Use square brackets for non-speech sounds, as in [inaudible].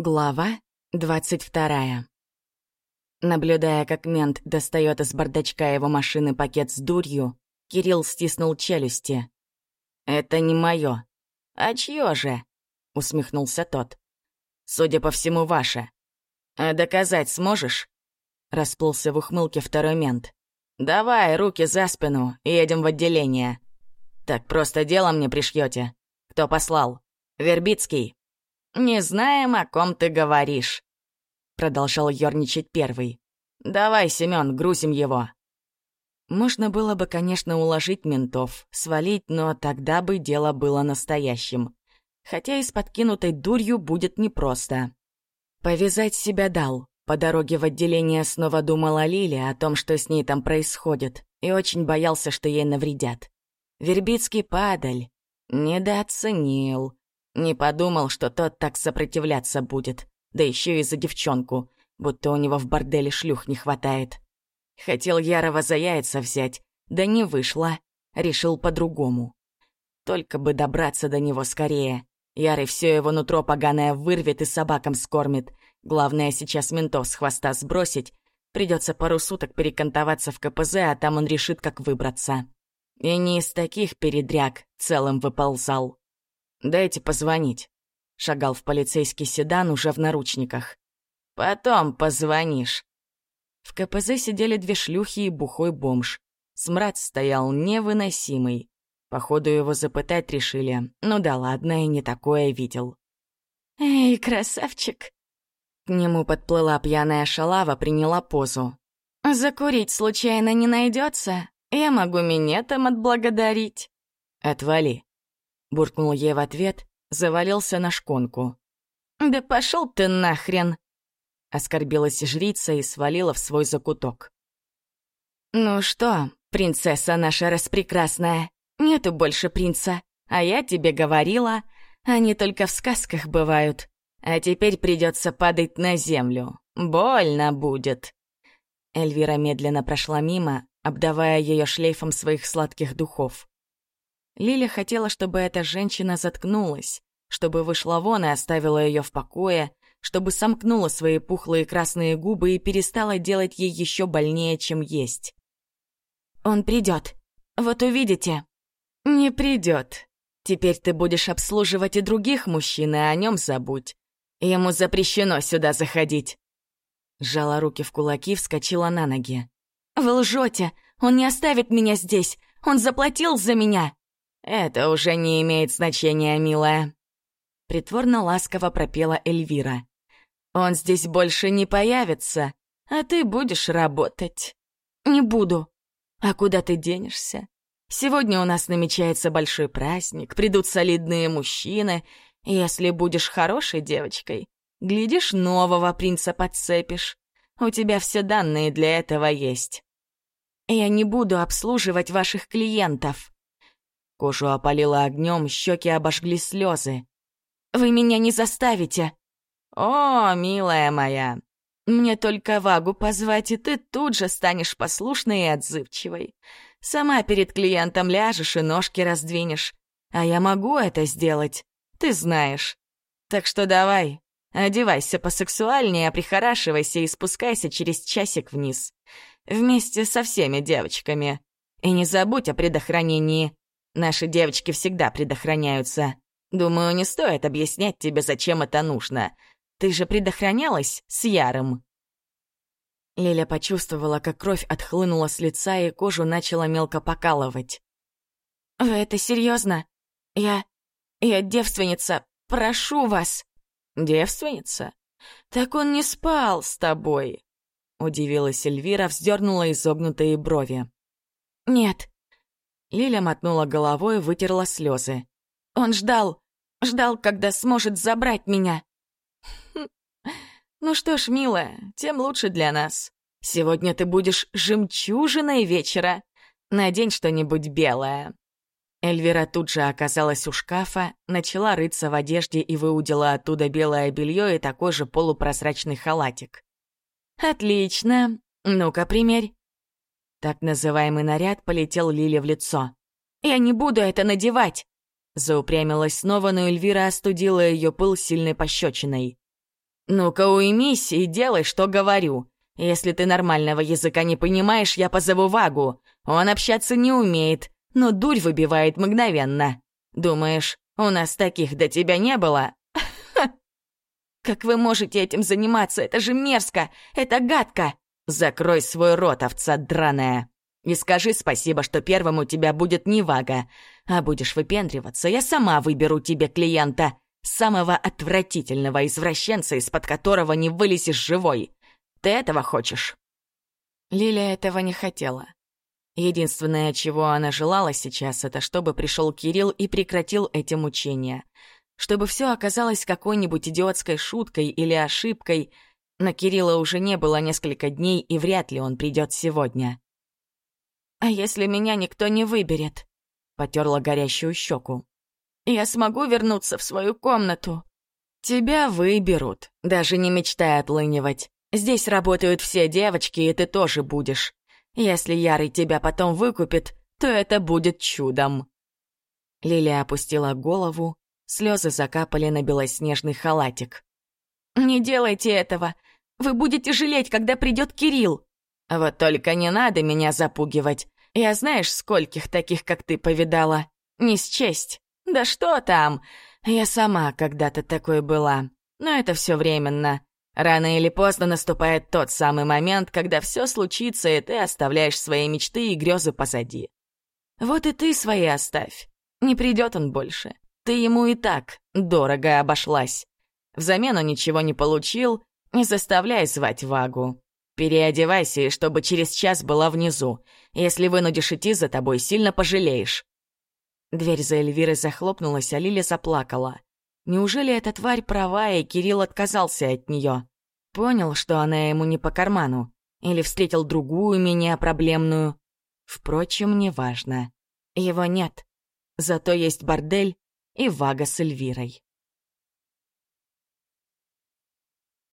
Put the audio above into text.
Глава двадцать вторая. Наблюдая, как мент достает из бардачка его машины пакет с дурью, Кирилл стиснул челюсти. «Это не мое. А чье же?» — усмехнулся тот. «Судя по всему, ваше. А доказать сможешь?» Расплылся в ухмылке второй мент. «Давай, руки за спину, и едем в отделение. Так просто дело мне пришьете. Кто послал? Вербицкий?» «Не знаем, о ком ты говоришь», — продолжал ерничать первый. «Давай, Семён, грузим его». Можно было бы, конечно, уложить ментов, свалить, но тогда бы дело было настоящим. Хотя и с подкинутой дурью будет непросто. Повязать себя дал. По дороге в отделение снова думала Лили о том, что с ней там происходит, и очень боялся, что ей навредят. Вербицкий падаль. Недооценил. Не подумал, что тот так сопротивляться будет, да еще и за девчонку, будто у него в борделе шлюх не хватает. Хотел Ярова за яйца взять, да не вышло, решил по-другому. Только бы добраться до него скорее. Ярый все его нутро поганое вырвет и собакам скормит. Главное сейчас ментов с хвоста сбросить. Придется пару суток перекантоваться в КПЗ, а там он решит, как выбраться. И не из таких передряг целым выползал. «Дайте позвонить». Шагал в полицейский седан уже в наручниках. «Потом позвонишь». В КПЗ сидели две шлюхи и бухой бомж. Смрад стоял невыносимый. Походу, его запытать решили. Ну да ладно, и не такое видел. «Эй, красавчик!» К нему подплыла пьяная шалава, приняла позу. «Закурить случайно не найдется? Я могу минетом отблагодарить». «Отвали», буркнул ей в ответ, завалился на шконку. «Да пошел ты нахрен!» Оскорбилась жрица и свалила в свой закуток. «Ну что, принцесса наша распрекрасная, нету больше принца, а я тебе говорила, они только в сказках бывают, а теперь придется падать на землю, больно будет». Эльвира медленно прошла мимо, обдавая ее шлейфом своих сладких духов. Лиля хотела, чтобы эта женщина заткнулась, чтобы вышла вон и оставила ее в покое, чтобы сомкнула свои пухлые красные губы и перестала делать ей еще больнее, чем есть. «Он придет. Вот увидите». «Не придет. Теперь ты будешь обслуживать и других мужчин, и о нем забудь. Ему запрещено сюда заходить». Сжала руки в кулаки, вскочила на ноги. «Вы лжете! Он не оставит меня здесь! Он заплатил за меня!» «Это уже не имеет значения, милая», — притворно-ласково пропела Эльвира. «Он здесь больше не появится, а ты будешь работать». «Не буду». «А куда ты денешься? Сегодня у нас намечается большой праздник, придут солидные мужчины. Если будешь хорошей девочкой, глядишь, нового принца подцепишь. У тебя все данные для этого есть». «Я не буду обслуживать ваших клиентов», Кожу опалило огнем, щеки обожгли слезы. «Вы меня не заставите!» «О, милая моя, мне только Вагу позвать, и ты тут же станешь послушной и отзывчивой. Сама перед клиентом ляжешь и ножки раздвинешь. А я могу это сделать, ты знаешь. Так что давай, одевайся посексуальнее, прихорашивайся и спускайся через часик вниз. Вместе со всеми девочками. И не забудь о предохранении. Наши девочки всегда предохраняются. Думаю, не стоит объяснять тебе, зачем это нужно. Ты же предохранялась с Яром». Лиля почувствовала, как кровь отхлынула с лица и кожу начала мелко покалывать. «Вы это серьезно? Я... я девственница. Прошу вас!» «Девственница? Так он не спал с тобой!» Удивилась Эльвира, вздернула изогнутые брови. «Нет, Лиля мотнула головой, вытерла слезы. «Он ждал, ждал, когда сможет забрать меня». «Ну что ж, милая, тем лучше для нас. Сегодня ты будешь жемчужиной вечера. Надень что-нибудь белое». Эльвира тут же оказалась у шкафа, начала рыться в одежде и выудила оттуда белое белье и такой же полупрозрачный халатик. «Отлично. Ну-ка, примерь». Так называемый наряд полетел Лиле в лицо. «Я не буду это надевать!» Заупрямилась снова, но Эльвира остудила ее пыл сильной пощечиной. Ну-ка уймись и делай, что говорю. Если ты нормального языка не понимаешь, я позову Вагу. Он общаться не умеет, но дурь выбивает мгновенно. Думаешь, у нас таких до тебя не было? [laughs] Как вы можете этим заниматься? Это же мерзко! Это гадко! Закрой свой рот, овца драная. И скажи спасибо, что первым у тебя будет не Вага. А будешь выпендриваться, я сама выберу тебе клиента. Самого отвратительного извращенца, из-под которого не вылезешь живой. Ты этого хочешь?» Лиля этого не хотела. Единственное, чего она желала сейчас, это чтобы пришел Кирилл и прекратил эти мучения. Чтобы все оказалось какой-нибудь идиотской шуткой или ошибкой, но Кирилла уже не было несколько дней, и вряд ли он придет сегодня. «А если меня никто не выберет?» — потерла горящую щеку. «Я смогу вернуться в свою комнату?» «Тебя выберут, даже не мечтай отлынивать. Здесь работают все девочки, и ты тоже будешь. Если Ярый тебя потом выкупит, то это будет чудом». Лилия опустила голову, слезы закапали на белоснежный халатик. «Не делайте этого! Вы будете жалеть, когда придет Кирилл!» Вот только не надо меня запугивать. Я знаешь, скольких таких, как ты, повидала. Не счесть. Да что там? Я сама когда-то такой была. Но это все временно. Рано или поздно наступает тот самый момент, когда все случится, и ты оставляешь свои мечты и грезы позади. Вот и ты свои оставь. Не придет он больше. Ты ему и так дорого обошлась. Взамен он ничего не получил, не заставляй звать Вагу. Переодевайся, и чтобы через час была внизу. Если вынудишь идти за тобой, сильно пожалеешь». Дверь за Эльвирой захлопнулась, а Лиля заплакала. Неужели эта тварь права, и Кирилл отказался от нее? Понял, что она ему не по карману? Или встретил другую, менее проблемную? Впрочем, неважно. Его нет. Зато есть бордель и Вага с Эльвирой.